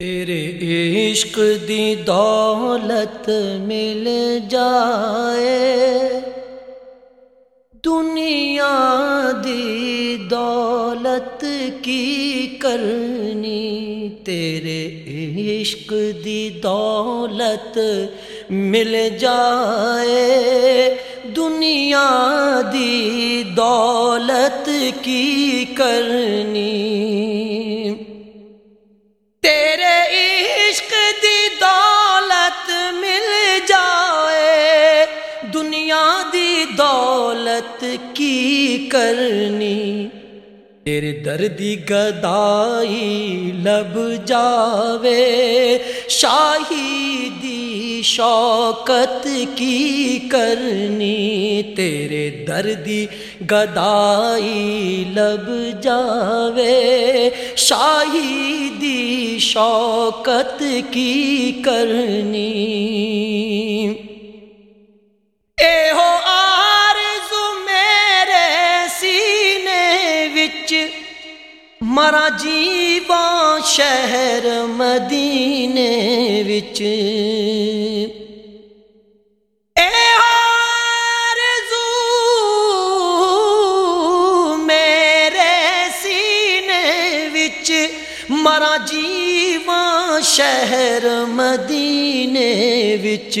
تیرے عشق دی دولت مل جائے، دنیا دی دولت کی کرنی، تیرے عشق دی دولت مل جائے، دنیا دی دولت کی کرنی۔ کی کرنی۔ تیرے دردی گدائی لب جاوے۔ شاہیدی شوکت کی کرنی۔ تیرے دردی گدائی لب جاوے۔ شاہیدی شوکت کی کرنی۔ اے ہو مرا جیواں شہر مدینے وچ مرا جیواں شہر مدینے وچ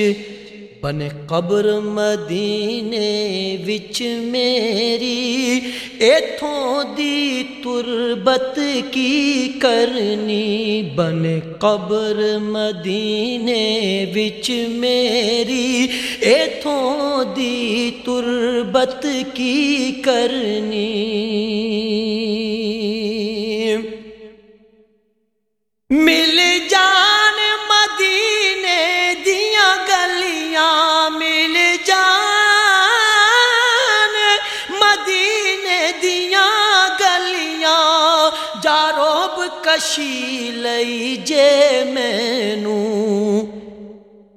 بنے قبر مدینے وچ میری، ایتھوں دی تربت کی کرنی۔ بنے قبر مدینے وچ میری، ایتھوں دی تربت کی کرنی۔ مل کشی لئی جے مینو۔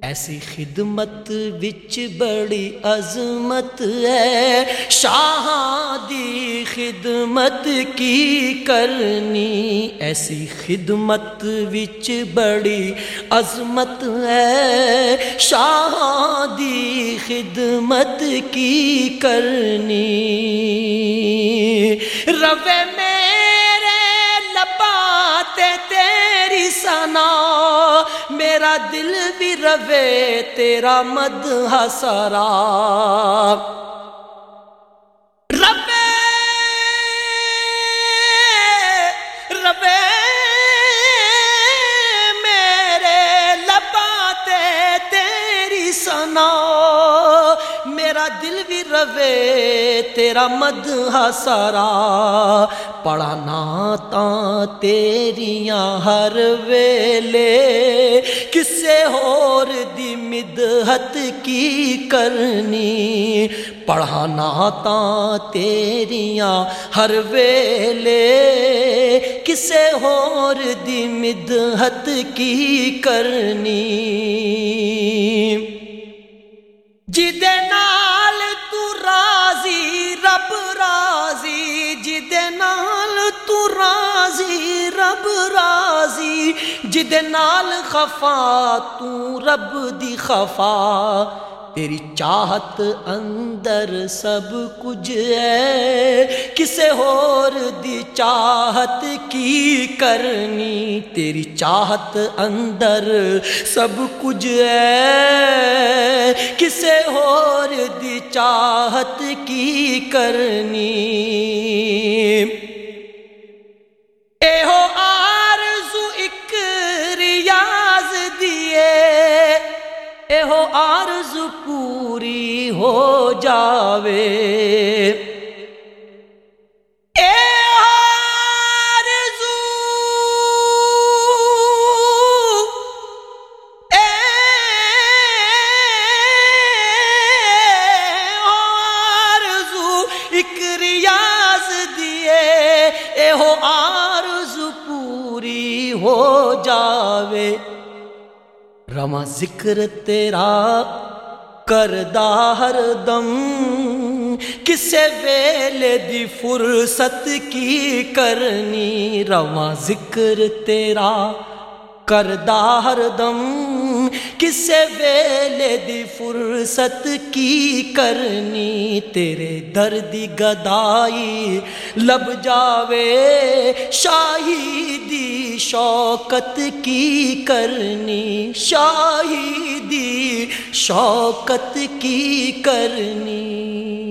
ایسی خدمت وچ بڑی عظمت ہے۔ شاہ دی خدمت کی کرنی۔ ایسی خدمت وچ بڑی عظمت ہے۔ شاہ دی خدمت کی کرنی۔ روے میں میرا دل بھی روے، تیرا مد ہسرا روے روے، میرے لباتے تیری سنا میرا دل بھی روے، تیرا مد ہسرا پڑھنا تا تیریاں ہر ویلے۔ کسے اور دی مدحت کی کرنی پڑھانا تا تیریاں ہر ویلے کسے اور دی مدحت کی کرنی جی نال نال خفا، تو رب دی خفا۔ تیری چاہت اندر سب کچھ ہے، کسے ہور دی چاہت کی کرنی؟ تیری چاہت اندر سب کچھ ہے، کسے ہور دی چاہت کی کرنی؟ ہو جاوے۔ ہو جاوے۔ رواں ذکر تیرا کردا ہر دم کسے ویلے دی فرصت کی کرنی رواں ذکر تیرا کردا ہر دم کسے ویلے دی فرصت کی کرنی تیرے دردی گدائی لب جاوے شاہی دی شوکت کی کرنی شاہی دی شوکت کی کرنی۔